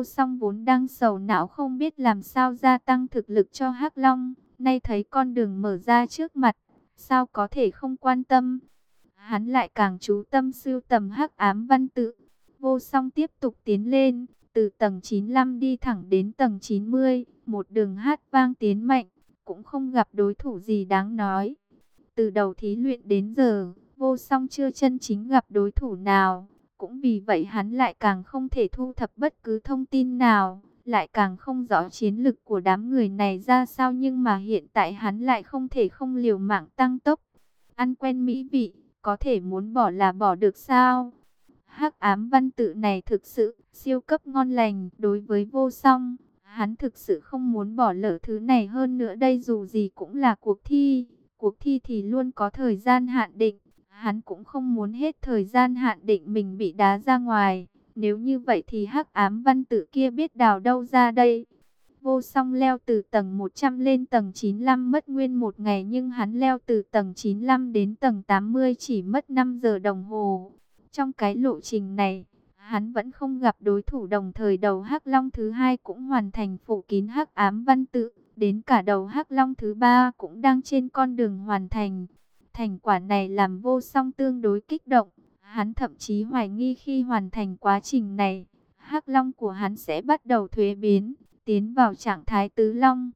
Vô song vốn đang sầu não không biết làm sao gia tăng thực lực cho hắc Long, nay thấy con đường mở ra trước mặt, sao có thể không quan tâm. Hắn lại càng chú tâm sưu tầm hắc ám văn tự. Vô song tiếp tục tiến lên, từ tầng 95 đi thẳng đến tầng 90, một đường hát vang tiến mạnh, cũng không gặp đối thủ gì đáng nói. Từ đầu thí luyện đến giờ, vô song chưa chân chính gặp đối thủ nào. Cũng vì vậy hắn lại càng không thể thu thập bất cứ thông tin nào, lại càng không rõ chiến lực của đám người này ra sao nhưng mà hiện tại hắn lại không thể không liều mạng tăng tốc. Ăn quen mỹ vị, có thể muốn bỏ là bỏ được sao? Hắc ám văn tự này thực sự siêu cấp ngon lành đối với vô song. Hắn thực sự không muốn bỏ lỡ thứ này hơn nữa đây dù gì cũng là cuộc thi. Cuộc thi thì luôn có thời gian hạn định. Hắn cũng không muốn hết thời gian hạn định mình bị đá ra ngoài. Nếu như vậy thì hắc ám văn tự kia biết đào đâu ra đây. Vô song leo từ tầng 100 lên tầng 95 mất nguyên một ngày nhưng hắn leo từ tầng 95 đến tầng 80 chỉ mất 5 giờ đồng hồ. Trong cái lộ trình này, hắn vẫn không gặp đối thủ đồng thời đầu hắc long thứ hai cũng hoàn thành phủ kín hắc ám văn tự. Đến cả đầu hắc long thứ ba cũng đang trên con đường hoàn thành. Thành quả này làm vô song tương đối kích động. Hắn thậm chí hoài nghi khi hoàn thành quá trình này, hắc long của hắn sẽ bắt đầu thuế biến, tiến vào trạng thái tứ long.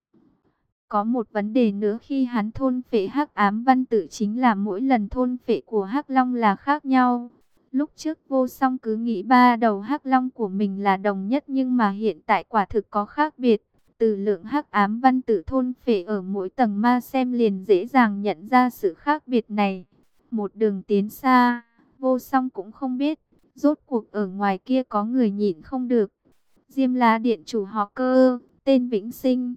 Có một vấn đề nữa khi hắn thôn phệ hắc ám văn tự chính là mỗi lần thôn phệ của hắc long là khác nhau. Lúc trước vô song cứ nghĩ ba đầu hắc long của mình là đồng nhất nhưng mà hiện tại quả thực có khác biệt. Từ lượng hắc ám văn tự thôn phệ ở mỗi tầng ma xem liền dễ dàng nhận ra sự khác biệt này. Một đường tiến xa, vô song cũng không biết, rốt cuộc ở ngoài kia có người nhìn không được. Diêm la điện chủ họ cơ, tên Vĩnh Sinh.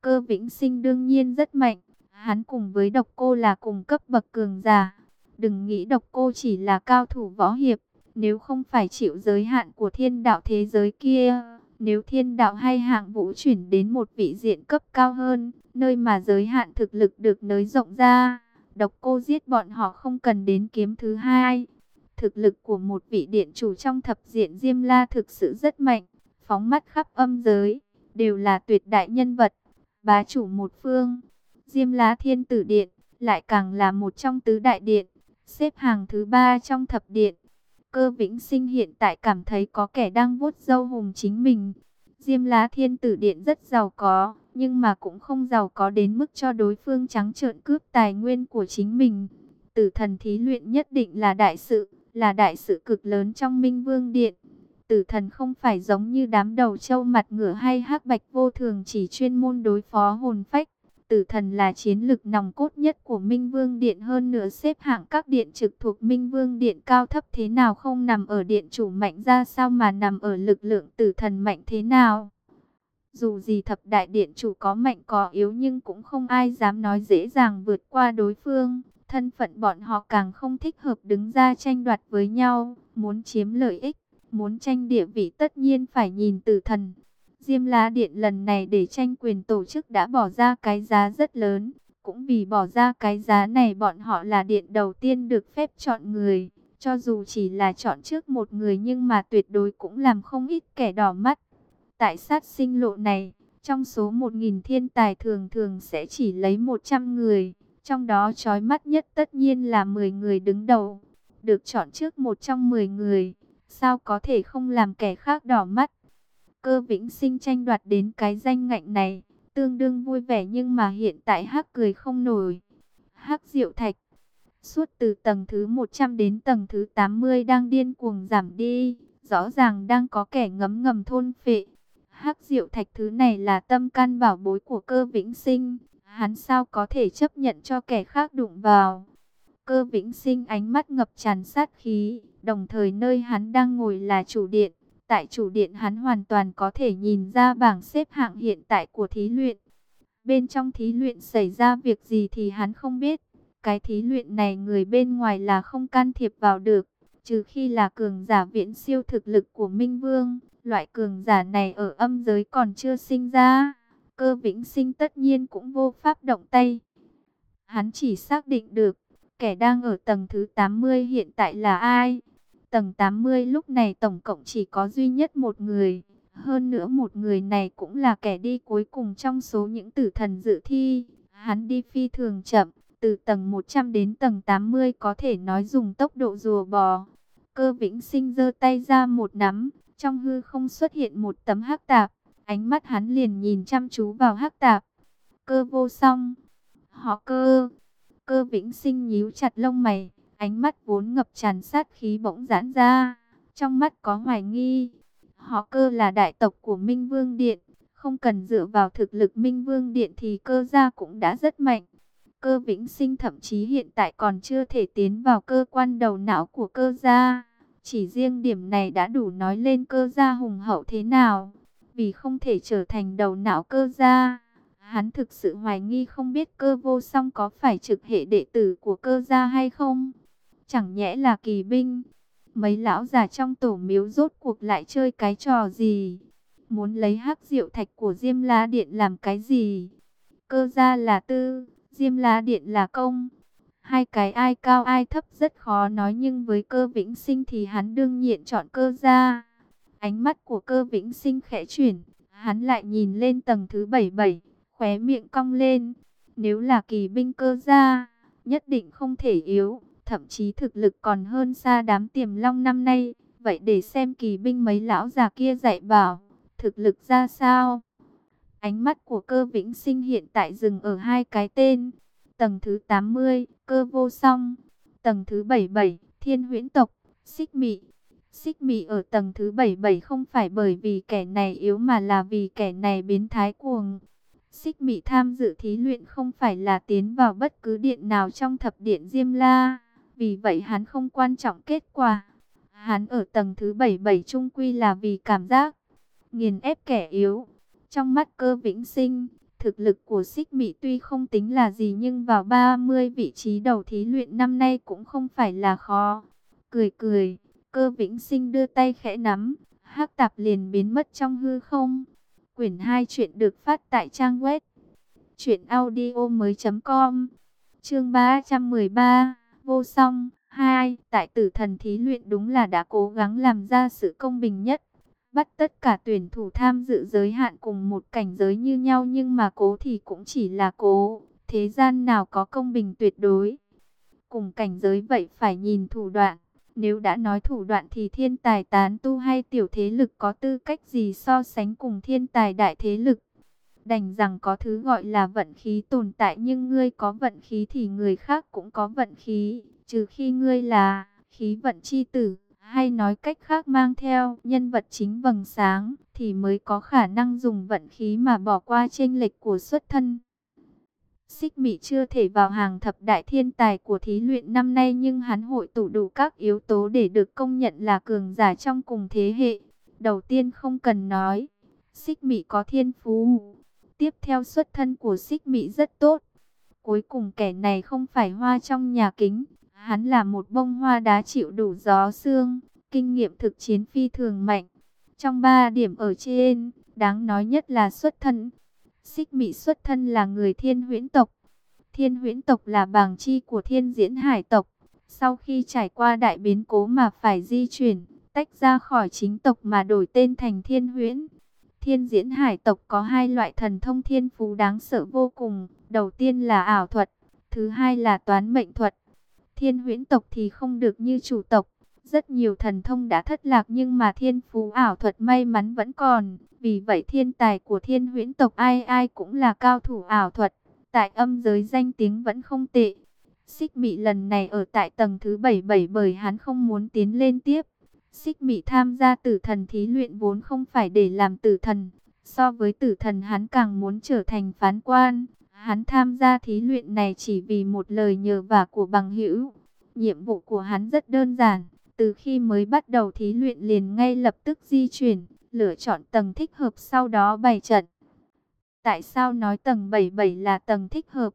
Cơ Vĩnh Sinh đương nhiên rất mạnh, hắn cùng với độc cô là cùng cấp bậc cường giả. Đừng nghĩ độc cô chỉ là cao thủ võ hiệp, nếu không phải chịu giới hạn của thiên đạo thế giới kia nếu thiên đạo hay hạng vũ chuyển đến một vị diện cấp cao hơn, nơi mà giới hạn thực lực được nới rộng ra, độc cô giết bọn họ không cần đến kiếm thứ hai. Thực lực của một vị điện chủ trong thập diện Diêm La thực sự rất mạnh, phóng mắt khắp âm giới, đều là tuyệt đại nhân vật, bá chủ một phương. Diêm La Thiên Tử Điện, lại càng là một trong tứ đại điện, xếp hàng thứ ba trong thập điện. Cơ Vĩnh Sinh hiện tại cảm thấy có kẻ đang vuốt dâu hùng chính mình. Diêm lá thiên tử điện rất giàu có, nhưng mà cũng không giàu có đến mức cho đối phương trắng trợn cướp tài nguyên của chính mình. Tử thần thí luyện nhất định là đại sự, là đại sự cực lớn trong minh vương điện. Tử thần không phải giống như đám đầu trâu mặt ngựa hay hắc bạch vô thường chỉ chuyên môn đối phó hồn phách Tử thần là chiến lực nòng cốt nhất của Minh Vương Điện hơn nữa xếp hạng các điện trực thuộc Minh Vương Điện cao thấp thế nào không nằm ở điện chủ mạnh ra sao mà nằm ở lực lượng tử thần mạnh thế nào. Dù gì thập đại điện chủ có mạnh có yếu nhưng cũng không ai dám nói dễ dàng vượt qua đối phương. Thân phận bọn họ càng không thích hợp đứng ra tranh đoạt với nhau, muốn chiếm lợi ích, muốn tranh địa vị tất nhiên phải nhìn tử thần. Diêm La Điện lần này để tranh quyền tổ chức đã bỏ ra cái giá rất lớn. Cũng vì bỏ ra cái giá này bọn họ là điện đầu tiên được phép chọn người. Cho dù chỉ là chọn trước một người nhưng mà tuyệt đối cũng làm không ít kẻ đỏ mắt. Tại sát sinh lộ này, trong số 1.000 thiên tài thường thường sẽ chỉ lấy 100 người. Trong đó trói mắt nhất tất nhiên là 10 người đứng đầu. Được chọn trước một trong 10 người. Sao có thể không làm kẻ khác đỏ mắt? Cơ vĩnh sinh tranh đoạt đến cái danh ngạnh này, tương đương vui vẻ nhưng mà hiện tại hắc cười không nổi. Hắc diệu thạch, suốt từ tầng thứ 100 đến tầng thứ 80 đang điên cuồng giảm đi, rõ ràng đang có kẻ ngấm ngầm thôn phệ. Hắc diệu thạch thứ này là tâm can bảo bối của cơ vĩnh sinh, hắn sao có thể chấp nhận cho kẻ khác đụng vào. Cơ vĩnh sinh ánh mắt ngập tràn sát khí, đồng thời nơi hắn đang ngồi là chủ điện Tại chủ điện hắn hoàn toàn có thể nhìn ra bảng xếp hạng hiện tại của thí luyện. Bên trong thí luyện xảy ra việc gì thì hắn không biết. Cái thí luyện này người bên ngoài là không can thiệp vào được. Trừ khi là cường giả viễn siêu thực lực của Minh Vương. Loại cường giả này ở âm giới còn chưa sinh ra. Cơ vĩnh sinh tất nhiên cũng vô pháp động tay. Hắn chỉ xác định được, kẻ đang ở tầng thứ 80 hiện tại là ai. Tầng 80 lúc này tổng cộng chỉ có duy nhất một người. Hơn nữa một người này cũng là kẻ đi cuối cùng trong số những tử thần dự thi. Hắn đi phi thường chậm, từ tầng 100 đến tầng 80 có thể nói dùng tốc độ rùa bò. Cơ vĩnh sinh giơ tay ra một nắm, trong hư không xuất hiện một tấm hắc tạp. Ánh mắt hắn liền nhìn chăm chú vào hắc tạp. Cơ vô song. Họ cơ. Cơ vĩnh sinh nhíu chặt lông mày. Ánh mắt vốn ngập tràn sát khí bỗng giãn ra. Trong mắt có hoài nghi. Họ cơ là đại tộc của Minh Vương Điện. Không cần dựa vào thực lực Minh Vương Điện thì cơ gia cũng đã rất mạnh. Cơ vĩnh sinh thậm chí hiện tại còn chưa thể tiến vào cơ quan đầu não của cơ gia. Chỉ riêng điểm này đã đủ nói lên cơ gia hùng hậu thế nào. Vì không thể trở thành đầu não cơ gia. Hắn thực sự hoài nghi không biết cơ vô song có phải trực hệ đệ tử của cơ gia hay không. Chẳng nhẽ là kỳ binh. Mấy lão già trong tổ miếu rốt cuộc lại chơi cái trò gì? Muốn lấy hắc diệu thạch của Diêm La Điện làm cái gì? Cơ gia là tư, Diêm La Điện là công. Hai cái ai cao ai thấp rất khó nói nhưng với cơ vĩnh sinh thì hắn đương nhiên chọn cơ gia. Ánh mắt của cơ vĩnh sinh khẽ chuyển, hắn lại nhìn lên tầng thứ 77, khóe miệng cong lên. Nếu là kỳ binh cơ gia, nhất định không thể yếu, thậm chí thực lực còn hơn xa đám tiềm long năm nay. Vậy để xem kỳ binh mấy lão già kia dạy bảo, thực lực ra sao? Ánh mắt của cơ vĩnh sinh hiện tại dừng ở hai cái tên. Tầng thứ 80, cơ vô song. Tầng thứ 77, thiên huyễn tộc, xích mị. Xích mị ở tầng thứ 77 không phải bởi vì kẻ này yếu mà là vì kẻ này biến thái cuồng. Xích mị tham dự thí luyện không phải là tiến vào bất cứ điện nào trong thập điện Diêm La. Vì vậy hắn không quan trọng kết quả. Hắn ở tầng thứ 77 trung quy là vì cảm giác nghiền ép kẻ yếu. Trong mắt cơ vĩnh sinh, thực lực của xích mị tuy không tính là gì nhưng vào 30 vị trí đầu thí luyện năm nay cũng không phải là khó. Cười cười, cơ vĩnh sinh đưa tay khẽ nắm, hắc tạp liền biến mất trong hư không. Quyển 2 chuyện được phát tại trang web truyệnaudiomoi.com. Chương 313, vô song hai tại tử thần thí luyện đúng là đã cố gắng làm ra sự công bình nhất bắt tất cả tuyển thủ tham dự giới hạn cùng một cảnh giới như nhau nhưng mà cố thì cũng chỉ là cố, thế gian nào có công bình tuyệt đối. Cùng cảnh giới vậy phải nhìn thủ đoạn, nếu đã nói thủ đoạn thì thiên tài tán tu hay tiểu thế lực có tư cách gì so sánh cùng thiên tài đại thế lực. Đành rằng có thứ gọi là vận khí tồn tại nhưng ngươi có vận khí thì người khác cũng có vận khí, trừ khi ngươi là khí vận chi tử hay nói cách khác mang theo nhân vật chính vầng sáng, thì mới có khả năng dùng vận khí mà bỏ qua chênh lệch của xuất thân. Xích Mị chưa thể vào hàng thập đại thiên tài của thí luyện năm nay nhưng hắn hội tụ đủ các yếu tố để được công nhận là cường giả trong cùng thế hệ. Đầu tiên không cần nói, Xích Mị có thiên phú. Tiếp theo xuất thân của Xích mỹ rất tốt. Cuối cùng kẻ này không phải hoa trong nhà kính, Hắn là một bông hoa đá chịu đủ gió sương, kinh nghiệm thực chiến phi thường mạnh. Trong ba điểm ở trên, đáng nói nhất là xuất thân. Xích mỹ xuất thân là người thiên huyễn tộc. Thiên huyễn tộc là bàng chi của thiên diễn hải tộc. Sau khi trải qua đại biến cố mà phải di chuyển, tách ra khỏi chính tộc mà đổi tên thành thiên huyễn. Thiên diễn hải tộc có hai loại thần thông thiên phú đáng sợ vô cùng. Đầu tiên là ảo thuật, thứ hai là toán mệnh thuật. Thiên huyễn tộc thì không được như chủ tộc. Rất nhiều thần thông đã thất lạc nhưng mà thiên phú ảo thuật may mắn vẫn còn. Vì vậy thiên tài của thiên huyễn tộc ai ai cũng là cao thủ ảo thuật. Tại âm giới danh tiếng vẫn không tệ. Xích mị lần này ở tại tầng thứ 77 bởi hắn không muốn tiến lên tiếp. Xích mị tham gia tử thần thí luyện vốn không phải để làm tử thần. So với tử thần hắn càng muốn trở thành phán quan. Hắn tham gia thí luyện này chỉ vì một lời nhờ vả của bằng hữu. Nhiệm vụ của hắn rất đơn giản. Từ khi mới bắt đầu thí luyện liền ngay lập tức di chuyển, lựa chọn tầng thích hợp sau đó bày trận. Tại sao nói tầng 77 là tầng thích hợp?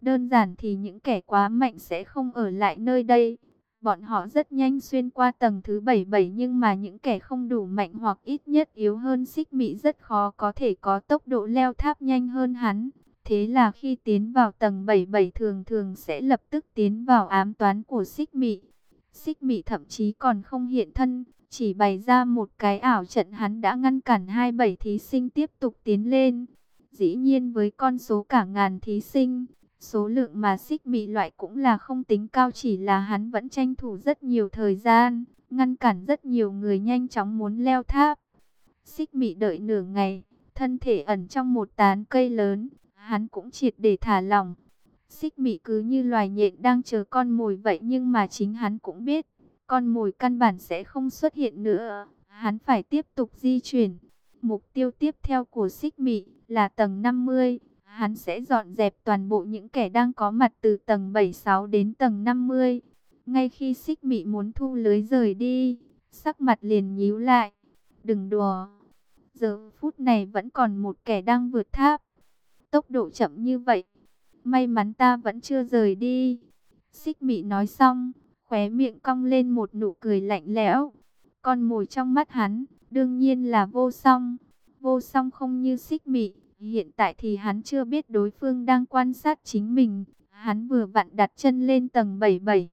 Đơn giản thì những kẻ quá mạnh sẽ không ở lại nơi đây. Bọn họ rất nhanh xuyên qua tầng thứ 77 nhưng mà những kẻ không đủ mạnh hoặc ít nhất yếu hơn xích mị rất khó có thể có tốc độ leo tháp nhanh hơn hắn. Thế là khi tiến vào tầng 77 thường thường sẽ lập tức tiến vào ám toán của xích mị. Xích mị thậm chí còn không hiện thân, Chỉ bày ra một cái ảo trận hắn đã ngăn cản hai bảy thí sinh tiếp tục tiến lên. Dĩ nhiên với con số cả ngàn thí sinh, số lượng mà xích mị loại cũng là không tính cao chỉ là hắn vẫn tranh thủ rất nhiều thời gian, ngăn cản rất nhiều người nhanh chóng muốn leo tháp. Xích mị đợi nửa ngày, thân thể ẩn trong một tán cây lớn, hắn cũng triệt để thả lỏng. Xích mị cứ như loài nhện đang chờ con mồi vậy nhưng mà chính hắn cũng biết, con mồi căn bản sẽ không xuất hiện nữa. Hắn phải tiếp tục di chuyển. Mục tiêu tiếp theo của xích mị là tầng 50. Hắn sẽ dọn dẹp toàn bộ những kẻ đang có mặt từ tầng 76 đến tầng 50. Ngay khi xích mị muốn thu lưới rời đi, sắc mặt liền nhíu lại. Đừng đùa. Giờ phút này vẫn còn một kẻ đang vượt tháp. Tốc độ chậm như vậy. May mắn ta vẫn chưa rời đi. Xích mị nói xong, khóe miệng cong lên một nụ cười lạnh lẽo. Con mồi trong mắt hắn, đương nhiên là vô song. Vô song không như xích mị, hiện tại thì hắn chưa biết đối phương đang quan sát chính mình. Hắn vừa vặn đặt chân lên tầng 77.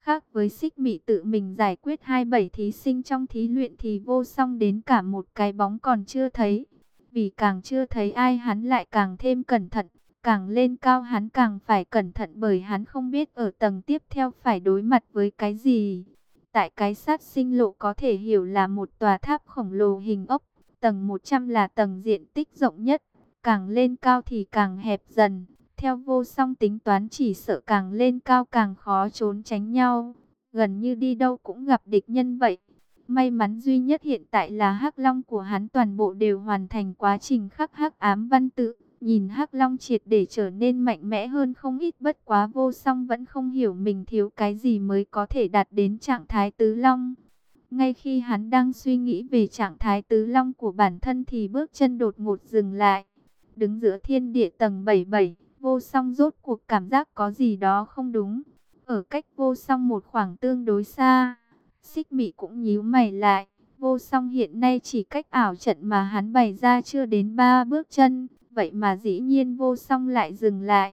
Khác với xích mị tự mình giải quyết 27 thí sinh trong thí luyện thì vô song đến cả một cái bóng còn chưa thấy. Vì càng chưa thấy ai hắn lại càng thêm cẩn thận. Càng lên cao hắn càng phải cẩn thận bởi hắn không biết ở tầng tiếp theo phải đối mặt với cái gì. Tại cái sát sinh lộ có thể hiểu là một tòa tháp khổng lồ hình ốc, tầng 100 là tầng diện tích rộng nhất, càng lên cao thì càng hẹp dần. Theo vô song tính toán chỉ sợ càng lên cao càng khó trốn tránh nhau, gần như đi đâu cũng gặp địch nhân vậy. May mắn duy nhất hiện tại là hắc long của hắn toàn bộ đều hoàn thành quá trình khắc hắc ám văn tự. Nhìn hắc long triệt để trở nên mạnh mẽ hơn không ít bất quá vô song vẫn không hiểu mình thiếu cái gì mới có thể đạt đến trạng thái tứ long. Ngay khi hắn đang suy nghĩ về trạng thái tứ long của bản thân thì bước chân đột ngột dừng lại. Đứng giữa thiên địa tầng 77, vô song rốt cuộc cảm giác có gì đó không đúng. Ở cách vô song một khoảng tương đối xa, xích mị cũng nhíu mày lại. Vô song hiện nay chỉ cách ảo trận mà hắn bày ra chưa đến ba bước chân vậy mà dĩ nhiên vô song lại dừng lại.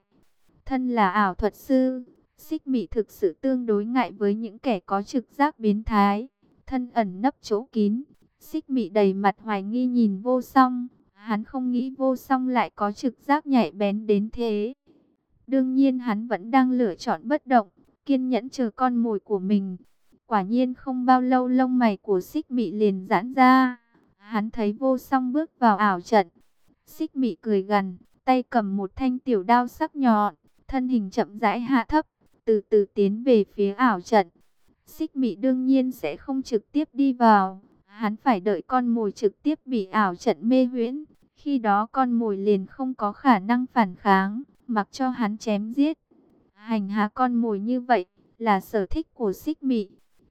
Thân là ảo thuật sư, xích mị thực sự tương đối ngại với những kẻ có trực giác biến thái, thân ẩn nấp chỗ kín. Xích mị đầy mặt hoài nghi nhìn vô song, hắn không nghĩ vô song lại có trực giác nhạy bén đến thế. Đương nhiên hắn vẫn đang lựa chọn bất động, kiên nhẫn chờ con mồi của mình. Quả nhiên không bao lâu lông mày của xích mị liền giãn ra. Hắn thấy vô song bước vào ảo trận, Xích mị cười gần, tay cầm một thanh tiểu đao sắc nhọn, thân hình chậm rãi hạ thấp, từ từ tiến về phía ảo trận. Xích mị đương nhiên sẽ không trực tiếp đi vào, hắn phải đợi con mồi trực tiếp bị ảo trận mê huyễn. Khi đó con mồi liền không có khả năng phản kháng, mặc cho hắn chém giết. Hành hạ con mồi như vậy là sở thích của xích mị.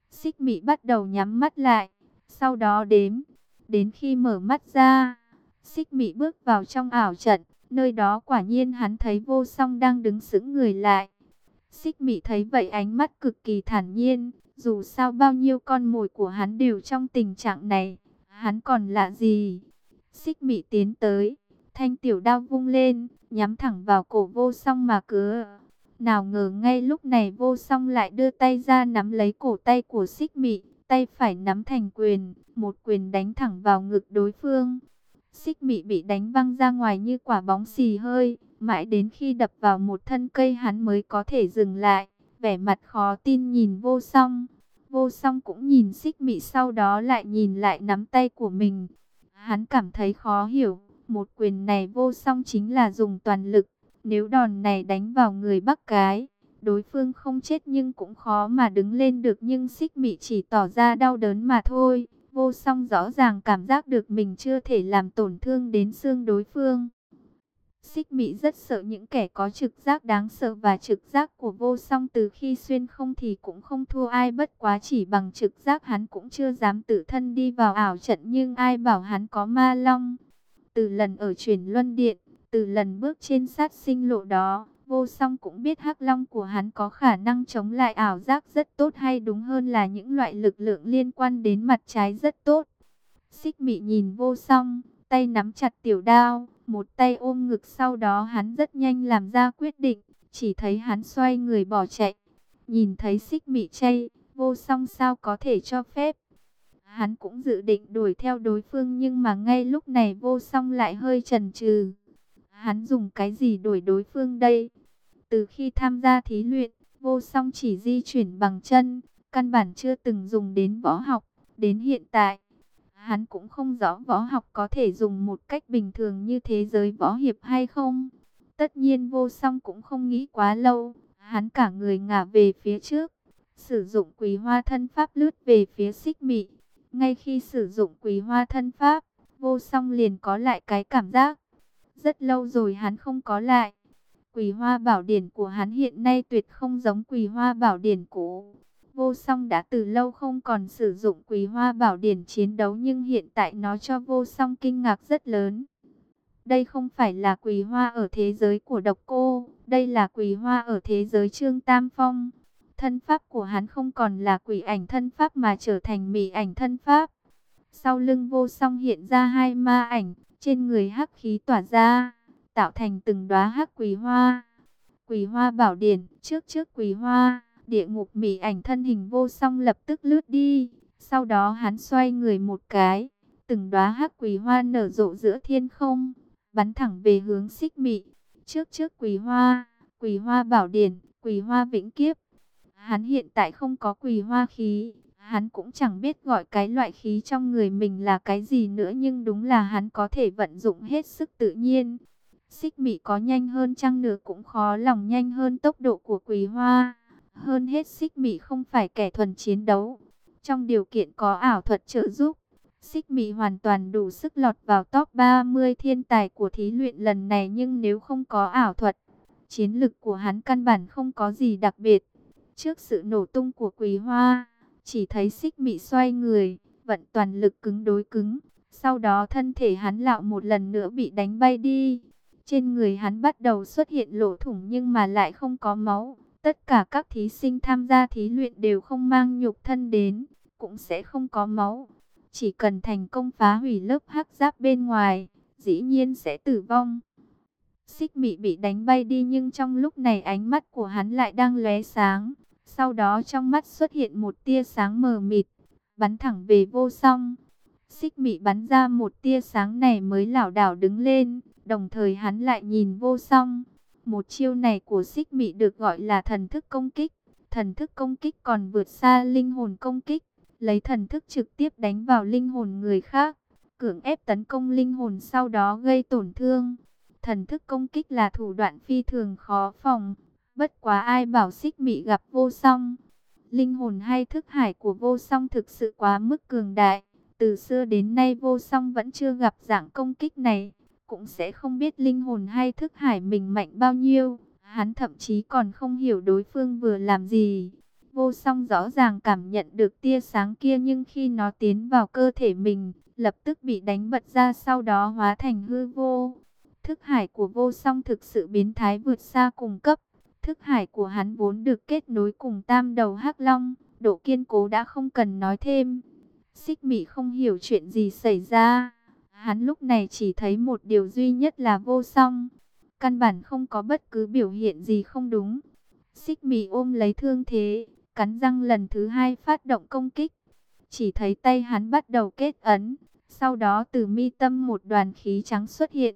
Xích mị bắt đầu nhắm mắt lại, sau đó đếm, đến khi mở mắt ra Xích mị bước vào trong ảo trận, nơi đó quả nhiên hắn thấy vô song đang đứng sững người lại. Xích mị thấy vậy ánh mắt cực kỳ thản nhiên, dù sao bao nhiêu con mồi của hắn đều trong tình trạng này, hắn còn lạ gì. Xích mị tiến tới, thanh tiểu đao vung lên, nhắm thẳng vào cổ vô song mà cứ. Nào ngờ ngay lúc này vô song lại đưa tay ra nắm lấy cổ tay của xích mị, tay phải nắm thành quyền, một quyền đánh thẳng vào ngực đối phương. Xích mị bị đánh văng ra ngoài như quả bóng xì hơi, mãi đến khi đập vào một thân cây hắn mới có thể dừng lại, vẻ mặt khó tin nhìn vô song. Vô song cũng nhìn xích mị sau đó lại nhìn lại nắm tay của mình. Hắn cảm thấy khó hiểu, một quyền này vô song chính là dùng toàn lực, nếu đòn này đánh vào người bắc cái, đối phương không chết nhưng cũng khó mà đứng lên được nhưng xích mị chỉ tỏ ra đau đớn mà thôi. Vô song rõ ràng cảm giác được mình chưa thể làm tổn thương đến xương đối phương. Xích Mị rất sợ những kẻ có trực giác đáng sợ và trực giác của vô song từ khi xuyên không thì cũng không thua ai bất quá chỉ bằng trực giác hắn cũng chưa dám tự thân đi vào ảo trận nhưng ai bảo hắn có ma long. Từ lần ở truyền luân điện, từ lần bước trên sát sinh lộ đó, Vô song cũng biết hắc long của hắn có khả năng chống lại ảo giác rất tốt hay đúng hơn là những loại lực lượng liên quan đến mặt trái rất tốt. Xích mị nhìn vô song, tay nắm chặt tiểu đao, một tay ôm ngực sau đó hắn rất nhanh làm ra quyết định, chỉ thấy hắn xoay người bỏ chạy. Nhìn thấy xích mị chay, vô song sao có thể cho phép. Hắn cũng dự định đuổi theo đối phương nhưng mà ngay lúc này vô song lại hơi chần chừ. Hắn dùng cái gì đuổi đối phương đây? Từ khi tham gia thí luyện, vô song chỉ di chuyển bằng chân, căn bản chưa từng dùng đến võ học. Đến hiện tại, hắn cũng không rõ võ học có thể dùng một cách bình thường như thế giới võ hiệp hay không. Tất nhiên vô song cũng không nghĩ quá lâu, hắn cả người ngả về phía trước, sử dụng quỳ hoa thân pháp lướt về phía xích mị. Ngay khi sử dụng quỳ hoa thân pháp, vô song liền có lại cái cảm giác. Rất lâu rồi hắn không có lại. Quỳ hoa bảo điển của hắn hiện nay tuyệt không giống quỳ hoa bảo điển cũ. Vô song đã từ lâu không còn sử dụng quỳ hoa bảo điển chiến đấu nhưng hiện tại nó cho vô song kinh ngạc rất lớn. Đây không phải là quỳ hoa ở thế giới của độc cô, đây là quỳ hoa ở thế giới Trương Tam Phong. Thân pháp của hắn không còn là quỷ ảnh thân pháp mà trở thành mị ảnh thân pháp. Sau lưng vô song hiện ra hai ma ảnh, trên người hắc khí tỏa ra, tạo thành từng đóa hắc quỳ hoa. Quỳ hoa bảo điển, trước trước quỳ hoa, địa ngục mỉ ảnh thân hình vô song lập tức lướt đi. Sau đó hắn xoay người một cái, từng đóa hắc quỳ hoa nở rộ giữa thiên không, bắn thẳng về hướng xích mị. Trước trước quỳ hoa, quỳ hoa bảo điển, quỳ hoa vĩnh kiếp. Hắn hiện tại không có quỳ hoa khí, hắn cũng chẳng biết gọi cái loại khí trong người mình là cái gì nữa nhưng đúng là hắn có thể vận dụng hết sức tự nhiên. Xích mị có nhanh hơn chăng nữa cũng khó lòng nhanh hơn tốc độ của quỳ hoa. Hơn hết xích mị không phải kẻ thuần chiến đấu. Trong điều kiện có ảo thuật trợ giúp, xích mị hoàn toàn đủ sức lọt vào top 30 thiên tài của thí luyện lần này nhưng nếu không có ảo thuật, chiến lực của hắn căn bản không có gì đặc biệt. Trước sự nổ tung của quỳ hoa, chỉ thấy xích mị xoay người, vận toàn lực cứng đối cứng. Sau đó thân thể hắn lạo một lần nữa bị đánh bay đi. Trên người hắn bắt đầu xuất hiện lỗ thủng nhưng mà lại không có máu. Tất cả các thí sinh tham gia thí luyện đều không mang nhục thân đến, cũng sẽ không có máu. Chỉ cần thành công phá hủy lớp hắc giáp bên ngoài, dĩ nhiên sẽ tử vong. Xích mị bị đánh bay đi nhưng trong lúc này ánh mắt của hắn lại đang lóe sáng. Sau đó trong mắt xuất hiện một tia sáng mờ mịt, bắn thẳng về vô song. Xích mị bắn ra một tia sáng này mới lảo đảo đứng lên, đồng thời hắn lại nhìn vô song. Một chiêu này của xích mị được gọi là thần thức công kích. Thần thức công kích còn vượt xa linh hồn công kích, lấy thần thức trực tiếp đánh vào linh hồn người khác, cưỡng ép tấn công linh hồn sau đó gây tổn thương. Thần thức công kích là thủ đoạn phi thường khó phòng, Bất quá ai bảo xích mị gặp vô song. Linh hồn hay thức hải của vô song thực sự quá mức cường đại. Từ xưa đến nay vô song vẫn chưa gặp dạng công kích này. Cũng sẽ không biết linh hồn hay thức hải mình mạnh bao nhiêu. Hắn thậm chí còn không hiểu đối phương vừa làm gì. Vô song rõ ràng cảm nhận được tia sáng kia nhưng khi nó tiến vào cơ thể mình, lập tức bị đánh bật ra sau đó hóa thành hư vô. Thức hải của vô song thực sự biến thái vượt xa cùng cấp. Thức hải của hắn vốn được kết nối cùng tam đầu hắc long, độ kiên cố đã không cần nói thêm. Xích mị không hiểu chuyện gì xảy ra. Hắn lúc này chỉ thấy một điều duy nhất là vô song. Căn bản không có bất cứ biểu hiện gì không đúng. Xích mì ôm lấy thương thế, cắn răng lần thứ hai phát động công kích. Chỉ thấy tay hắn bắt đầu kết ấn. Sau đó từ mi tâm một đoàn khí trắng xuất hiện.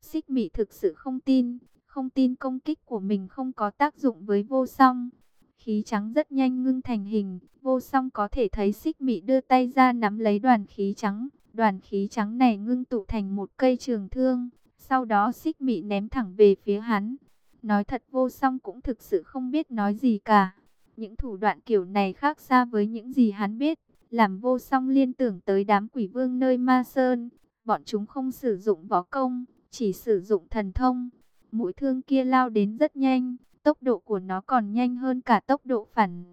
Xích mị thực sự không tin, không tin công kích của mình không có tác dụng với vô song. Khí trắng rất nhanh ngưng thành hình, vô song có thể thấy xích mị đưa tay ra nắm lấy đoàn khí trắng. Đoàn khí trắng này ngưng tụ thành một cây trường thương, sau đó xích mị ném thẳng về phía hắn. Nói thật vô song cũng thực sự không biết nói gì cả. Những thủ đoạn kiểu này khác xa với những gì hắn biết, làm vô song liên tưởng tới đám quỷ vương nơi ma sơn. Bọn chúng không sử dụng võ công, chỉ sử dụng thần thông. Mũi thương kia lao đến rất nhanh, tốc độ của nó còn nhanh hơn cả tốc độ phản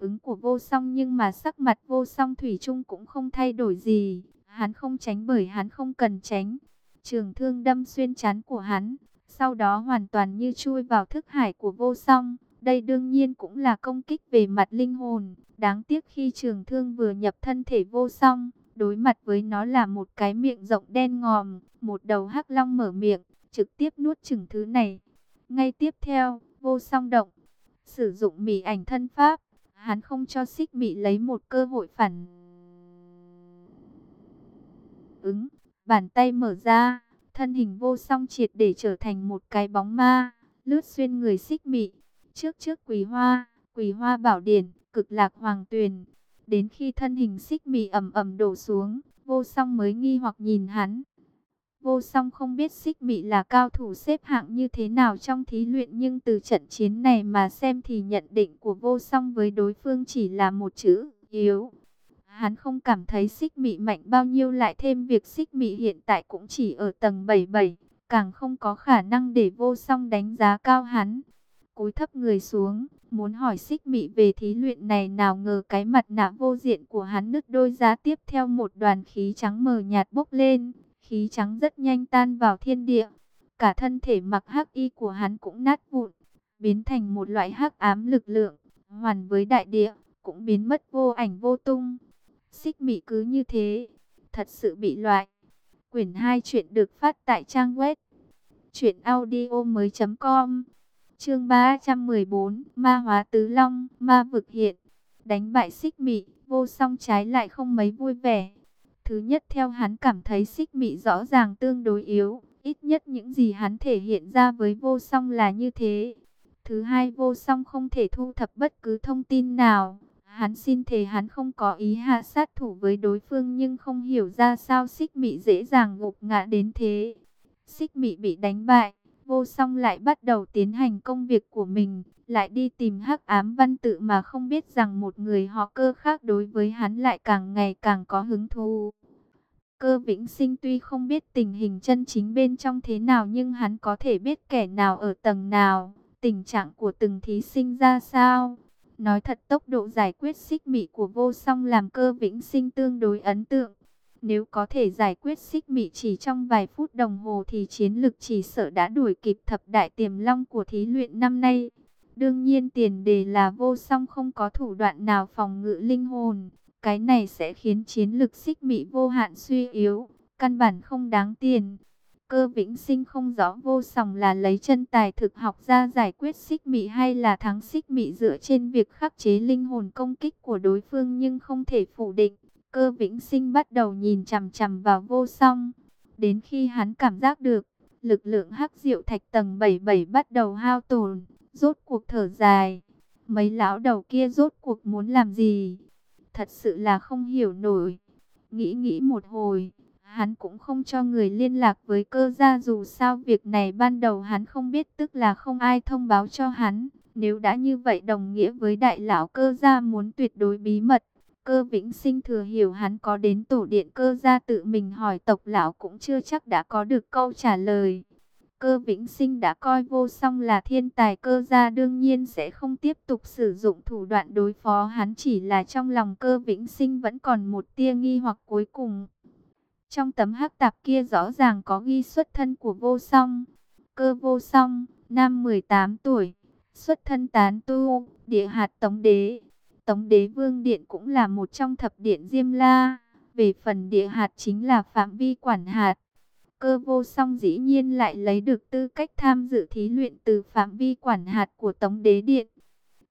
ứng của vô song nhưng mà sắc mặt vô song thủy chung cũng không thay đổi gì. Hắn không tránh bởi hắn không cần tránh. Trường thương đâm xuyên chán của hắn, sau đó hoàn toàn như chui vào thức hải của vô song. Đây đương nhiên cũng là công kích về mặt linh hồn. Đáng tiếc khi trường thương vừa nhập thân thể vô song, Đối mặt với nó là một cái miệng rộng đen ngòm, một đầu hắc long mở miệng, trực tiếp nuốt chừng thứ này. Ngay tiếp theo, vô song động, sử dụng mỉ ảnh thân pháp, Hắn không cho xích mị lấy một cơ hội phản ứng. Bàn tay mở ra, thân hình vô song triệt để trở thành một cái bóng ma, lướt xuyên người xích mị. Trước trước quỳ hoa, quỳ hoa bảo điển, cực lạc hoàng tuyền. Đến khi thân hình xích mị ẩm ẩm đổ xuống, vô song mới nghi hoặc nhìn hắn. Vô song không biết xích mị là cao thủ xếp hạng như thế nào trong thí luyện nhưng từ trận chiến này mà xem thì nhận định của vô song với đối phương chỉ là một chữ, yếu. Hắn không cảm thấy xích mị mạnh bao nhiêu lại thêm việc xích mị hiện tại cũng chỉ ở tầng 77, càng không có khả năng để vô song đánh giá cao hắn. Cúi thấp người xuống, muốn hỏi xích mị về thí luyện này nào ngờ cái mặt nạ vô diện của hắn nứt đôi giá tiếp theo một đoàn khí trắng mờ nhạt bốc lên, khí trắng rất nhanh tan vào thiên địa. Cả thân thể mặc hắc y của hắn cũng nát vụn, biến thành một loại hắc ám lực lượng, hoàn với đại địa, cũng biến mất vô ảnh vô tung. Xích mị cứ như thế, thật sự bị loại. Quyển 2 chuyện được phát tại trang web truyệnaudiomoi.com. Chương 314, Ma hóa tứ long, ma vực hiện. Đánh bại Xích mị, vô song trái lại không mấy vui vẻ. Thứ nhất theo hắn cảm thấy Xích mị rõ ràng tương đối yếu, ít nhất những gì hắn thể hiện ra với vô song là như thế. Thứ hai vô song không thể thu thập bất cứ thông tin nào Hắn xin thề hắn không có ý hạ sát thủ với đối phương nhưng không hiểu ra sao xích mị dễ dàng gục ngã đến thế. Xích mị bị đánh bại, vô song lại bắt đầu tiến hành công việc của mình, lại đi tìm hắc ám văn tự mà không biết rằng một người họ cơ khác đối với hắn lại càng ngày càng có hứng thú. Cơ vĩnh sinh tuy không biết tình hình chân chính bên trong thế nào nhưng hắn có thể biết kẻ nào ở tầng nào, tình trạng của từng thí sinh ra sao Nói thật tốc độ giải quyết xích mị của vô song làm cơ vĩnh sinh tương đối ấn tượng. Nếu có thể giải quyết xích mị chỉ trong vài phút đồng hồ thì chiến lực chỉ sợ đã đuổi kịp thập đại tiềm long của thí luyện năm nay. Đương nhiên tiền đề là vô song không có thủ đoạn nào phòng ngự linh hồn. Cái này sẽ khiến chiến lực xích mị vô hạn suy yếu, căn bản không đáng tiền. Cơ vĩnh sinh không rõ vô song là lấy chân tài thực học ra giải quyết xích mị hay là thắng xích mị dựa trên việc khắc chế linh hồn công kích của đối phương nhưng không thể phủ định. Cơ vĩnh sinh bắt đầu nhìn chằm chằm vào vô song. Đến khi hắn cảm giác được, lực lượng hắc diệu thạch tầng 77 bắt đầu hao tổn, rốt cuộc thở dài. Mấy lão đầu kia rốt cuộc muốn làm gì? Thật sự là không hiểu nổi. Nghĩ nghĩ một hồi, Hắn cũng không cho người liên lạc với cơ gia dù sao việc này ban đầu hắn không biết tức là không ai thông báo cho hắn. Nếu đã như vậy đồng nghĩa với đại lão cơ gia muốn tuyệt đối bí mật. Cơ vĩnh sinh thừa hiểu hắn có đến tổ điện cơ gia tự mình hỏi tộc lão cũng chưa chắc đã có được câu trả lời. Cơ vĩnh sinh đã coi vô song là thiên tài cơ gia đương nhiên sẽ không tiếp tục sử dụng thủ đoạn đối phó hắn chỉ là trong lòng cơ vĩnh sinh vẫn còn một tia nghi hoặc cuối cùng. Trong tấm hắc tạp kia rõ ràng có ghi xuất thân của vô song. Cơ vô song, năm 18 tuổi, xuất thân tán tu, địa hạt Tống Đế. Tống Đế Vương Điện cũng là một trong thập điện Diêm La. Về phần địa hạt chính là phạm vi quản hạt. Cơ vô song dĩ nhiên lại lấy được tư cách tham dự thí luyện từ phạm vi quản hạt của Tống Đế Điện.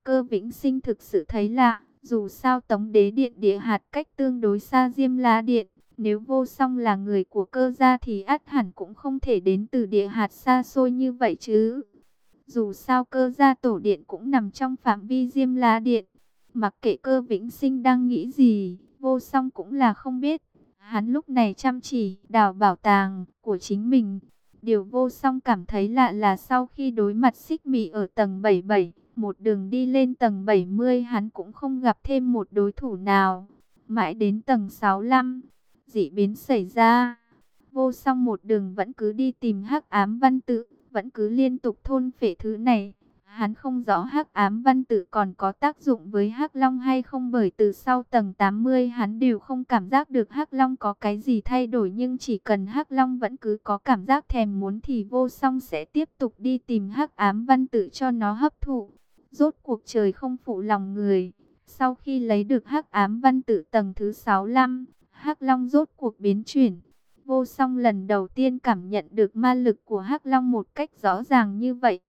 Cơ vĩnh sinh thực sự thấy lạ, dù sao Tống Đế Điện địa hạt cách tương đối xa Diêm La Điện nếu vô song là người của cơ gia thì ắt hẳn cũng không thể đến từ địa hạt xa xôi như vậy chứ. Dù sao cơ gia tổ điện cũng nằm trong phạm vi diêm la điện. Mặc kệ cơ vĩnh sinh đang nghĩ gì, vô song cũng là không biết. Hắn lúc này chăm chỉ đào bảo tàng của chính mình. Điều vô song cảm thấy lạ là sau khi đối mặt xích mị ở tầng 77, một đường đi lên tầng 70 hắn cũng không gặp thêm một đối thủ nào. Mãi đến tầng 65, dị biến xảy ra. Vô song một đường vẫn cứ đi tìm hắc ám văn tự, vẫn cứ liên tục thôn phệ thứ này. Hắn không rõ hắc ám văn tự còn có tác dụng với hắc long hay không bởi từ sau tầng 80 hắn đều không cảm giác được hắc long có cái gì thay đổi nhưng chỉ cần hắc long vẫn cứ có cảm giác thèm muốn thì vô song sẽ tiếp tục đi tìm hắc ám văn tự cho nó hấp thụ. Rốt cuộc trời không phụ lòng người. Sau khi lấy được hắc ám văn tự tầng thứ 65, Hắc Long rốt cuộc biến chuyển. Vô song lần đầu tiên cảm nhận được ma lực của Hắc Long một cách rõ ràng như vậy.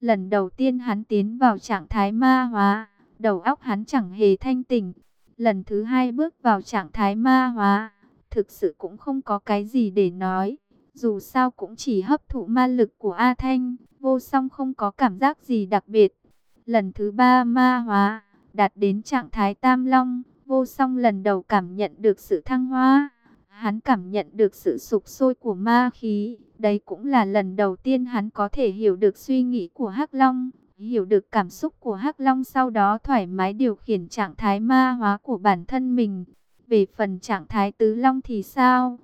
Lần đầu tiên hắn tiến vào trạng thái ma hóa, đầu óc hắn chẳng hề thanh tỉnh. Lần thứ hai bước vào trạng thái ma hóa, thực sự cũng không có cái gì để nói. Dù sao cũng chỉ hấp thụ ma lực của A Thanh, vô song không có cảm giác gì đặc biệt. Lần thứ ba ma hóa, đạt đến trạng thái tam long, vô song lần đầu cảm nhận được sự thăng hoa. Hắn cảm nhận được sự sụp sôi của ma khí, đấy cũng là lần đầu tiên hắn có thể hiểu được suy nghĩ của Hắc Long, hiểu được cảm xúc của Hắc Long sau đó thoải mái điều khiển trạng thái ma hóa của bản thân mình. Về phần trạng thái tứ long thì sao?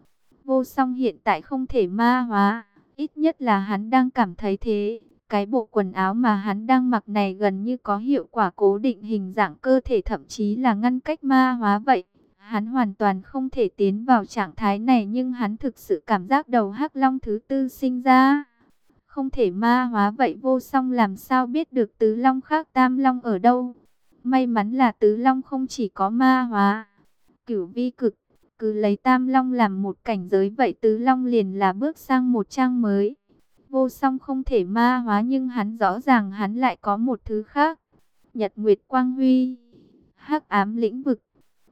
Vô song hiện tại không thể ma hóa, ít nhất là hắn đang cảm thấy thế. Cái bộ quần áo mà hắn đang mặc này gần như có hiệu quả cố định hình dạng cơ thể thậm chí là ngăn cách ma hóa vậy. Hắn hoàn toàn không thể tiến vào trạng thái này nhưng hắn thực sự cảm giác đầu hắc long thứ tư sinh ra. Không thể ma hóa vậy vô song làm sao biết được tứ long khác tam long ở đâu. May mắn là tứ long không chỉ có ma hóa. Cửu vi cực, cứ lấy tam long làm một cảnh giới vậy tứ long liền là bước sang một trang mới. Vô song không thể ma hóa nhưng hắn rõ ràng hắn lại có một thứ khác. Nhật Nguyệt Quang Huy, hắc ám lĩnh vực,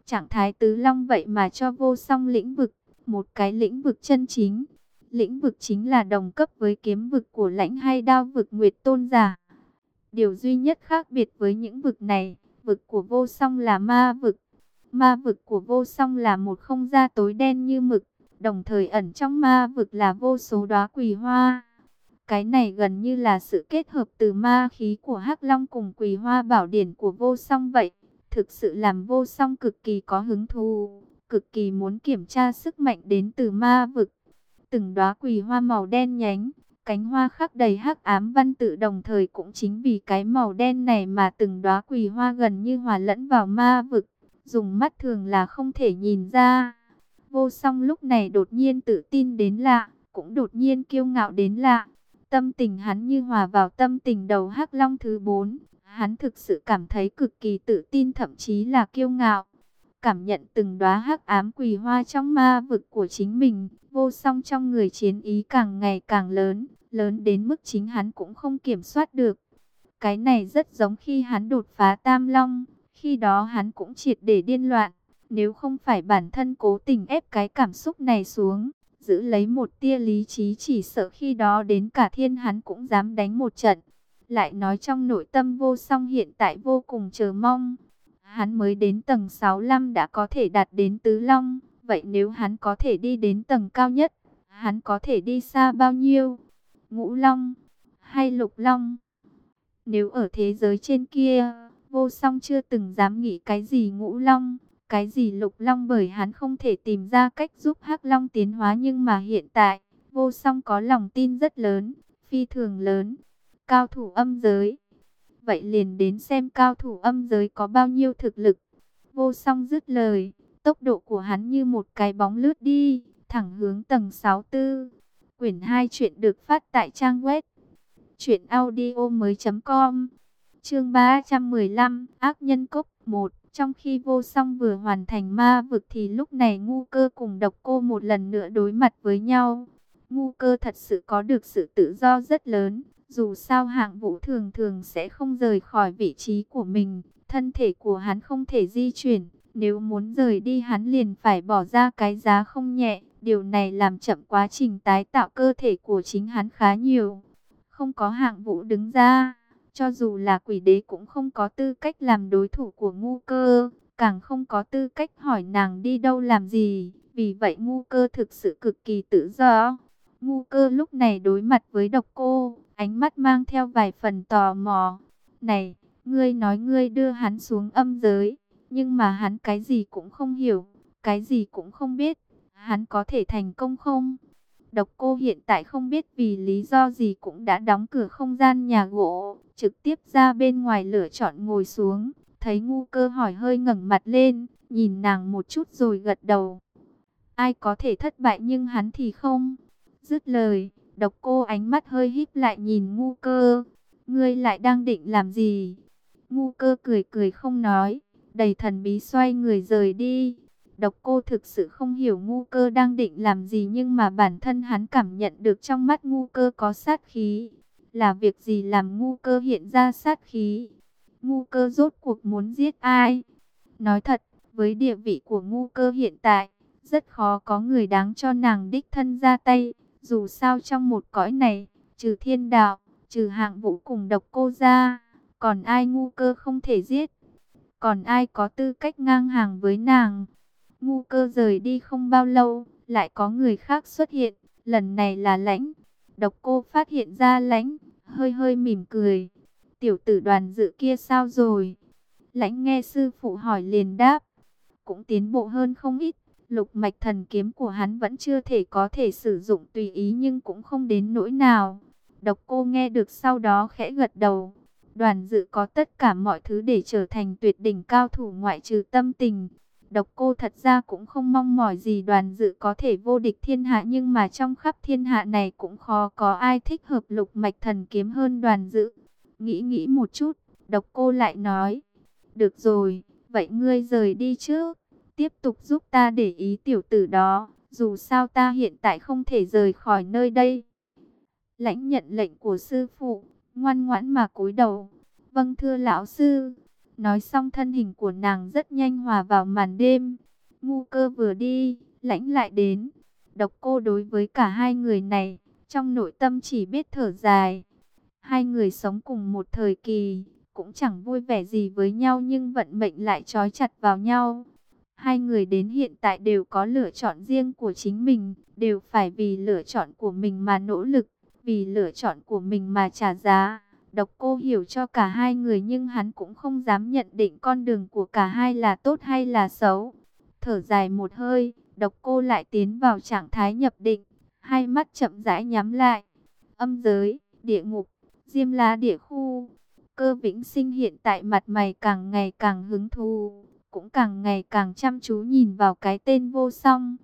trạng thái tứ long vậy mà cho vô song lĩnh vực, một cái lĩnh vực chân chính. Lĩnh vực chính là đồng cấp với kiếm vực của lãnh hay đao vực Nguyệt Tôn giả. Điều duy nhất khác biệt với những vực này, vực của vô song là ma vực. Ma vực của vô song là một không gian tối đen như mực, đồng thời ẩn trong ma vực là vô số đóa quỳ hoa. Cái này gần như là sự kết hợp từ ma khí của Hắc Long cùng quỳ hoa bảo điển của vô song vậy. Thực sự làm vô song cực kỳ có hứng thú, cực kỳ muốn kiểm tra sức mạnh đến từ ma vực. Từng đóa quỳ hoa màu đen nhánh, cánh hoa khắc đầy hắc ám văn tự đồng thời cũng chính vì cái màu đen này mà từng đóa quỳ hoa gần như hòa lẫn vào ma vực, dùng mắt thường là không thể nhìn ra. Vô song lúc này đột nhiên tự tin đến lạ, cũng đột nhiên kiêu ngạo đến lạ. Tâm tình hắn như hòa vào tâm tình đầu hắc long thứ bốn. Hắn thực sự cảm thấy cực kỳ tự tin thậm chí là kiêu ngạo. Cảm nhận từng đóa hắc ám quỳ hoa trong ma vực của chính mình. Vô song trong người chiến ý càng ngày càng lớn. Lớn đến mức chính hắn cũng không kiểm soát được. Cái này rất giống khi hắn đột phá tam long. Khi đó hắn cũng triệt để điên loạn. Nếu không phải bản thân cố tình ép cái cảm xúc này xuống, giữ lấy một tia lý trí chỉ sợ khi đó đến cả thiên hắn cũng dám đánh một trận. Lại nói trong nội tâm vô song hiện tại vô cùng chờ mong. Hắn mới đến tầng 65 đã có thể đạt đến tứ long. Vậy nếu hắn có thể đi đến tầng cao nhất, hắn có thể đi xa bao nhiêu? Ngũ long hay lục long? Nếu ở thế giới trên kia, vô song chưa từng dám nghĩ cái gì ngũ long cái gì lục long bởi hắn không thể tìm ra cách giúp hắc long tiến hóa nhưng mà hiện tại, vô song có lòng tin rất lớn, phi thường lớn, cao thủ âm giới. Vậy liền đến xem cao thủ âm giới có bao nhiêu thực lực. Vô song dứt lời, tốc độ của hắn như một cái bóng lướt đi, thẳng hướng tầng 64. Quyển 2 chuyện được phát tại trang web chuyện audio mới.com Chương 315 Ác nhân cốc 1 trong khi vô song vừa hoàn thành ma vực thì lúc này ngu cơ cùng độc cô một lần nữa đối mặt với nhau. Ngu cơ thật sự có được sự tự do rất lớn. Dù sao hạng vũ thường thường sẽ không rời khỏi vị trí của mình. Thân thể của hắn không thể di chuyển. Nếu muốn rời đi hắn liền phải bỏ ra cái giá không nhẹ. Điều này làm chậm quá trình tái tạo cơ thể của chính hắn khá nhiều. Không có hạng vũ đứng ra cho dù là quỷ đế cũng không có tư cách làm đối thủ của ngu cơ, càng không có tư cách hỏi nàng đi đâu làm gì. Vì vậy ngu cơ thực sự cực kỳ tự do. Ngu cơ lúc này đối mặt với độc cô, ánh mắt mang theo vài phần tò mò. Này, ngươi nói ngươi đưa hắn xuống âm giới, nhưng mà hắn cái gì cũng không hiểu, cái gì cũng không biết. Hắn có thể thành công không? Độc cô hiện tại không biết vì lý do gì cũng đã đóng cửa không gian nhà gỗ, trực tiếp ra bên ngoài lựa chọn ngồi xuống. Thấy ngu cơ hỏi hơi ngẩng mặt lên, nhìn nàng một chút rồi gật đầu. Ai có thể thất bại nhưng hắn thì không. Dứt lời, độc cô ánh mắt hơi híp lại nhìn ngu cơ. Ngươi lại đang định làm gì? Ngu cơ cười cười không nói, đầy thần bí xoay người rời đi. Độc cô thực sự không hiểu ngu cơ đang định làm gì nhưng mà bản thân hắn cảm nhận được trong mắt ngu cơ có sát khí. Là việc gì làm ngu cơ hiện ra sát khí? Ngu cơ rốt cuộc muốn giết ai? Nói thật, với địa vị của ngu cơ hiện tại, rất khó có người đáng cho nàng đích thân ra tay. Dù sao trong một cõi này, trừ thiên đạo, trừ hạng vũ cùng độc cô ra, còn ai ngu cơ không thể giết? Còn ai có tư cách ngang hàng với nàng? Ngu cơ rời đi không bao lâu, lại có người khác xuất hiện, lần này là lãnh. Độc cô phát hiện ra lãnh, hơi hơi mỉm cười. Tiểu tử đoàn dự kia sao rồi? Lãnh nghe sư phụ hỏi liền đáp. Cũng tiến bộ hơn không ít. Lục mạch thần kiếm của hắn vẫn chưa thể có thể sử dụng tùy ý nhưng cũng không đến nỗi nào. Độc cô nghe được sau đó khẽ gật đầu. Đoàn dự có tất cả mọi thứ để trở thành tuyệt đỉnh cao thủ ngoại trừ tâm tình. Độc cô thật ra cũng không mong mỏi gì đoàn dự có thể vô địch thiên hạ nhưng mà trong khắp thiên hạ này cũng khó có ai thích hợp lục mạch thần kiếm hơn đoàn dự. Nghĩ nghĩ một chút, độc cô lại nói, được rồi, vậy ngươi rời đi trước, tiếp tục giúp ta để ý tiểu tử đó, dù sao ta hiện tại không thể rời khỏi nơi đây. Lãnh nhận lệnh của sư phụ, ngoan ngoãn mà cúi đầu, vâng thưa lão sư. Nói xong thân hình của nàng rất nhanh hòa vào màn đêm. Ngu cơ vừa đi, lãnh lại đến. Độc cô đối với cả hai người này, trong nội tâm chỉ biết thở dài. Hai người sống cùng một thời kỳ, cũng chẳng vui vẻ gì với nhau nhưng vận mệnh lại trói chặt vào nhau. Hai người đến hiện tại đều có lựa chọn riêng của chính mình, đều phải vì lựa chọn của mình mà nỗ lực, vì lựa chọn của mình mà trả giá. Độc cô hiểu cho cả hai người nhưng hắn cũng không dám nhận định con đường của cả hai là tốt hay là xấu. Thở dài một hơi, độc cô lại tiến vào trạng thái nhập định, hai mắt chậm rãi nhắm lại. Âm giới, địa ngục, diêm lá địa khu. Cơ vĩnh sinh hiện tại mặt mày càng ngày càng hứng thú, cũng càng ngày càng chăm chú nhìn vào cái tên vô song.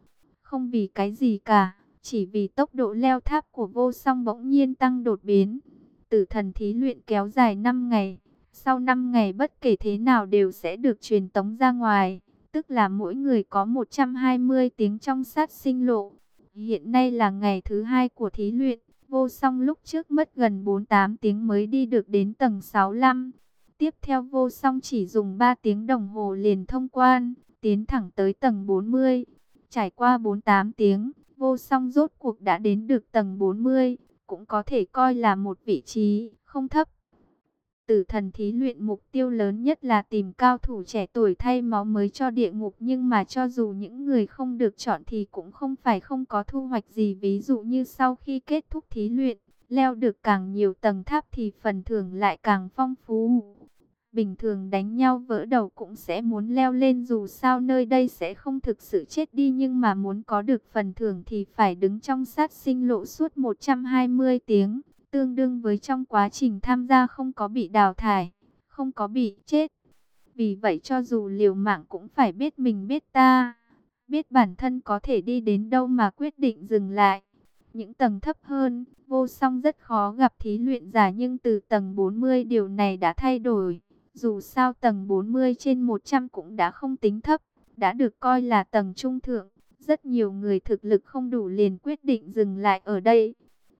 Không vì cái gì cả, chỉ vì tốc độ leo tháp của vô song bỗng nhiên tăng đột biến tử thần thí luyện kéo dài 5 ngày. Sau 5 ngày bất kể thế nào đều sẽ được truyền tống ra ngoài, tức là mỗi người có 120 tiếng trong sát sinh lộ. Hiện nay là ngày thứ hai của thí luyện, vô song lúc trước mất gần 48 tiếng mới đi được đến tầng 65. Tiếp theo vô song chỉ dùng 3 tiếng đồng hồ liền thông quan, tiến thẳng tới tầng 40. Trải qua 48 tiếng, vô song rốt cuộc đã đến được tầng 40 cũng có thể coi là một vị trí không thấp. Tử thần thí luyện mục tiêu lớn nhất là tìm cao thủ trẻ tuổi thay máu mới cho địa ngục nhưng mà cho dù những người không được chọn thì cũng không phải không có thu hoạch gì. Ví dụ như sau khi kết thúc thí luyện, leo được càng nhiều tầng tháp thì phần thưởng lại càng phong phú. Bình thường đánh nhau vỡ đầu cũng sẽ muốn leo lên dù sao nơi đây sẽ không thực sự chết đi nhưng mà muốn có được phần thưởng thì phải đứng trong sát sinh lộ suốt 120 tiếng, tương đương với trong quá trình tham gia không có bị đào thải, không có bị chết. Vì vậy cho dù liều mạng cũng phải biết mình biết ta, biết bản thân có thể đi đến đâu mà quyết định dừng lại. Những tầng thấp hơn, vô song rất khó gặp thí luyện giả nhưng từ tầng 40 điều này đã thay đổi. Dù sao tầng 40 trên 100 cũng đã không tính thấp, đã được coi là tầng trung thượng. Rất nhiều người thực lực không đủ liền quyết định dừng lại ở đây.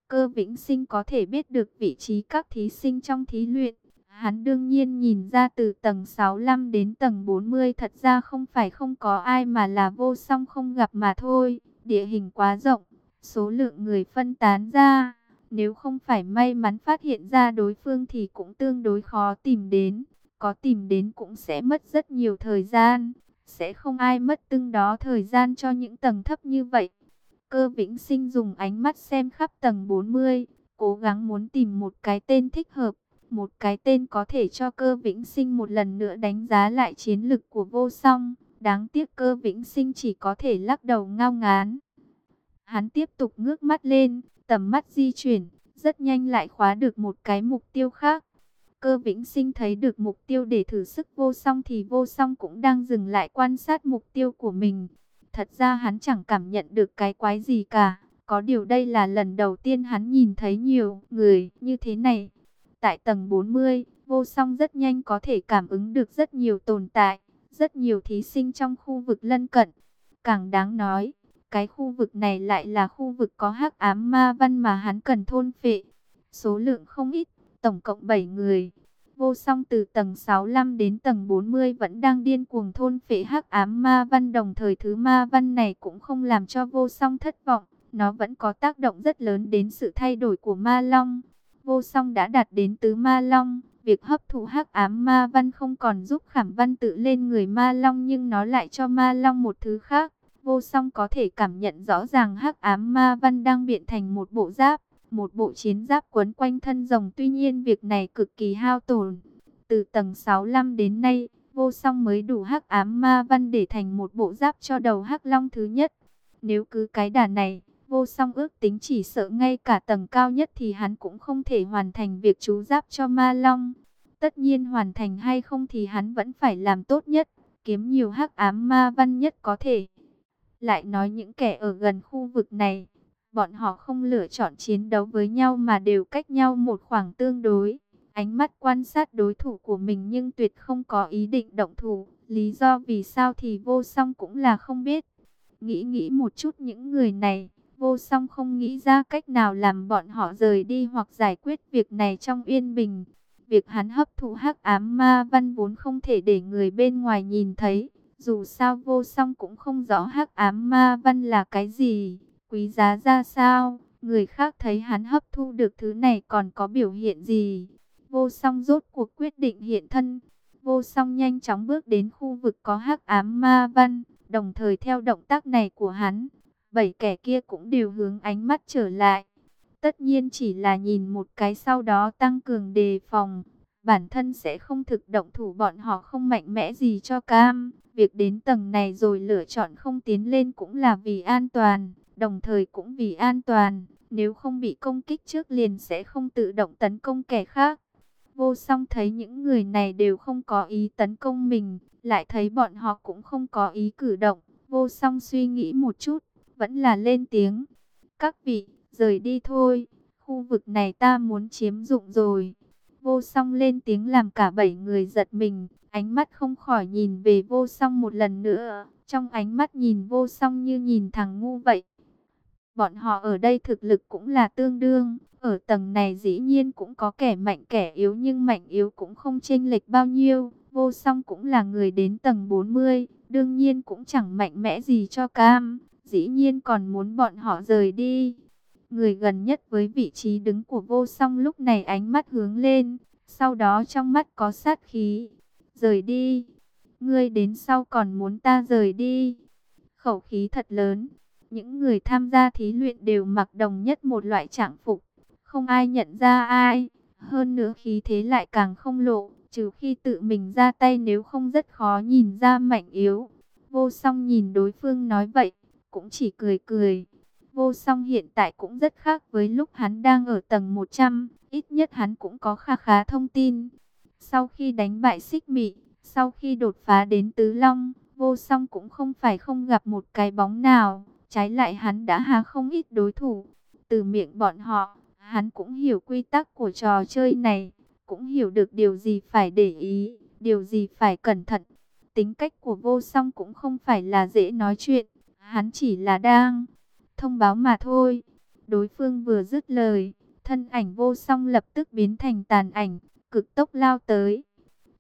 Cơ vĩnh sinh có thể biết được vị trí các thí sinh trong thí luyện. Hắn đương nhiên nhìn ra từ tầng 65 đến tầng 40 thật ra không phải không có ai mà là vô song không gặp mà thôi. Địa hình quá rộng, số lượng người phân tán ra. Nếu không phải may mắn phát hiện ra đối phương thì cũng tương đối khó tìm đến có tìm đến cũng sẽ mất rất nhiều thời gian, sẽ không ai mất từng đó thời gian cho những tầng thấp như vậy. Cơ Vĩnh Sinh dùng ánh mắt xem khắp tầng 40, cố gắng muốn tìm một cái tên thích hợp, một cái tên có thể cho cơ Vĩnh Sinh một lần nữa đánh giá lại chiến lực của vô song. Đáng tiếc cơ Vĩnh Sinh chỉ có thể lắc đầu ngao ngán. Hắn tiếp tục ngước mắt lên, tầm mắt di chuyển, rất nhanh lại khóa được một cái mục tiêu khác. Cơ vĩnh sinh thấy được mục tiêu để thử sức vô song thì vô song cũng đang dừng lại quan sát mục tiêu của mình. Thật ra hắn chẳng cảm nhận được cái quái gì cả. Có điều đây là lần đầu tiên hắn nhìn thấy nhiều người như thế này. Tại tầng 40, vô song rất nhanh có thể cảm ứng được rất nhiều tồn tại, rất nhiều thí sinh trong khu vực lân cận. Càng đáng nói, cái khu vực này lại là khu vực có hắc ám ma văn mà hắn cần thôn phệ. Số lượng không ít, tổng cộng 7 người. Vô song từ tầng 65 đến tầng 40 vẫn đang điên cuồng thôn phệ hắc ám ma văn, đồng thời thứ ma văn này cũng không làm cho vô song thất vọng. Nó vẫn có tác động rất lớn đến sự thay đổi của ma long. Vô song đã đạt đến tứ ma long. Việc hấp thụ hắc ám ma văn không còn giúp khảm văn tự lên người ma long, nhưng nó lại cho ma long một thứ khác. Vô song có thể cảm nhận rõ ràng hắc ám ma văn đang biện thành một bộ giáp một bộ chiến giáp quấn quanh thân rồng. Tuy nhiên việc này cực kỳ hao tổn. Từ tầng 65 đến nay, vô song mới đủ hắc ám ma văn để thành một bộ giáp cho đầu hắc long thứ nhất. Nếu cứ cái đà này, vô song ước tính chỉ sợ ngay cả tầng cao nhất thì hắn cũng không thể hoàn thành việc chú giáp cho ma long. Tất nhiên hoàn thành hay không thì hắn vẫn phải làm tốt nhất, kiếm nhiều hắc ám ma văn nhất có thể. Lại nói những kẻ ở gần khu vực này, Bọn họ không lựa chọn chiến đấu với nhau mà đều cách nhau một khoảng tương đối. Ánh mắt quan sát đối thủ của mình nhưng tuyệt không có ý định động thủ. Lý do vì sao thì vô song cũng là không biết. Nghĩ nghĩ một chút những người này, vô song không nghĩ ra cách nào làm bọn họ rời đi hoặc giải quyết việc này trong yên bình. Việc hắn hấp thụ hắc ám ma văn vốn không thể để người bên ngoài nhìn thấy. Dù sao vô song cũng không rõ hắc ám ma văn là cái gì quý giá ra sao, người khác thấy hắn hấp thu được thứ này còn có biểu hiện gì. Vô song rốt cuộc quyết định hiện thân, vô song nhanh chóng bước đến khu vực có hắc ám ma văn, đồng thời theo động tác này của hắn, bảy kẻ kia cũng đều hướng ánh mắt trở lại. Tất nhiên chỉ là nhìn một cái sau đó tăng cường đề phòng, bản thân sẽ không thực động thủ bọn họ không mạnh mẽ gì cho cam. Việc đến tầng này rồi lựa chọn không tiến lên cũng là vì an toàn đồng thời cũng vì an toàn, nếu không bị công kích trước liền sẽ không tự động tấn công kẻ khác. Vô song thấy những người này đều không có ý tấn công mình, lại thấy bọn họ cũng không có ý cử động. Vô song suy nghĩ một chút, vẫn là lên tiếng. Các vị, rời đi thôi, khu vực này ta muốn chiếm dụng rồi. Vô song lên tiếng làm cả bảy người giật mình, ánh mắt không khỏi nhìn về vô song một lần nữa. Trong ánh mắt nhìn vô song như nhìn thằng ngu vậy. Bọn họ ở đây thực lực cũng là tương đương. Ở tầng này dĩ nhiên cũng có kẻ mạnh kẻ yếu nhưng mạnh yếu cũng không chênh lệch bao nhiêu. Vô song cũng là người đến tầng 40, đương nhiên cũng chẳng mạnh mẽ gì cho cam. Dĩ nhiên còn muốn bọn họ rời đi. Người gần nhất với vị trí đứng của vô song lúc này ánh mắt hướng lên, sau đó trong mắt có sát khí. Rời đi, ngươi đến sau còn muốn ta rời đi. Khẩu khí thật lớn, những người tham gia thí luyện đều mặc đồng nhất một loại trạng phục, không ai nhận ra ai. Hơn nữa khí thế lại càng không lộ, trừ khi tự mình ra tay nếu không rất khó nhìn ra mạnh yếu. Vô song nhìn đối phương nói vậy, cũng chỉ cười cười. Vô song hiện tại cũng rất khác với lúc hắn đang ở tầng 100, ít nhất hắn cũng có khá khá thông tin. Sau khi đánh bại xích mị, sau khi đột phá đến tứ long, vô song cũng không phải không gặp một cái bóng nào. Trái lại hắn đã há không ít đối thủ. Từ miệng bọn họ, hắn cũng hiểu quy tắc của trò chơi này. Cũng hiểu được điều gì phải để ý, điều gì phải cẩn thận. Tính cách của vô song cũng không phải là dễ nói chuyện. Hắn chỉ là đang thông báo mà thôi. Đối phương vừa dứt lời, thân ảnh vô song lập tức biến thành tàn ảnh, cực tốc lao tới.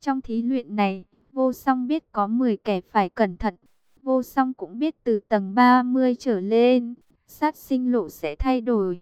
Trong thí luyện này, vô song biết có 10 kẻ phải cẩn thận, Vô song cũng biết từ tầng 30 trở lên, sát sinh lộ sẽ thay đổi.